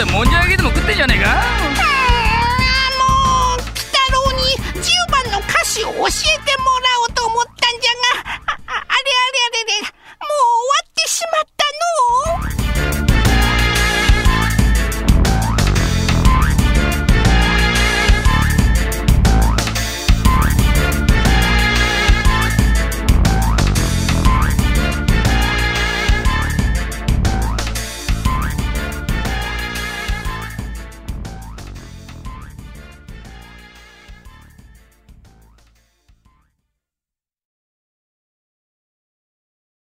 で